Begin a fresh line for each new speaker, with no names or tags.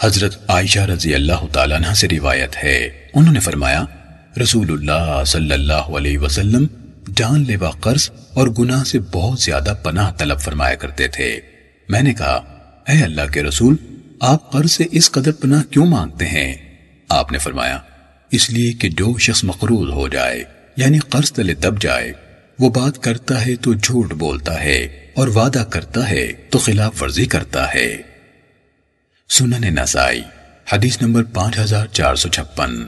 حضرت عائشہ رضی اللہ تعالیٰ عنہ سے روایت ہے۔ انہوں نے فرمایا، رسول اللہ صلی اللہ علیہ وسلم جان لیوا قرض اور گناہ سے بہت زیادہ پناہ طلب فرمایا کرتے تھے۔ میں نے کہا، اے اللہ کے رسول، آپ قرض سے اس قدر پناہ کیوں مانگتے ہیں؟ آپ نے فرمایا، اس لیے کہ جو شخص مقروض ہو جائے یعنی قرض تلے دب جائے، وہ بات کرتا ہے تو جھوٹ بولتا ہے اور وعدہ کرتا ہے تو خلاف ورزی کرتا ہے۔ سنن نسائی حدیث نمبر پانچ ہزار چار سو چھپن۔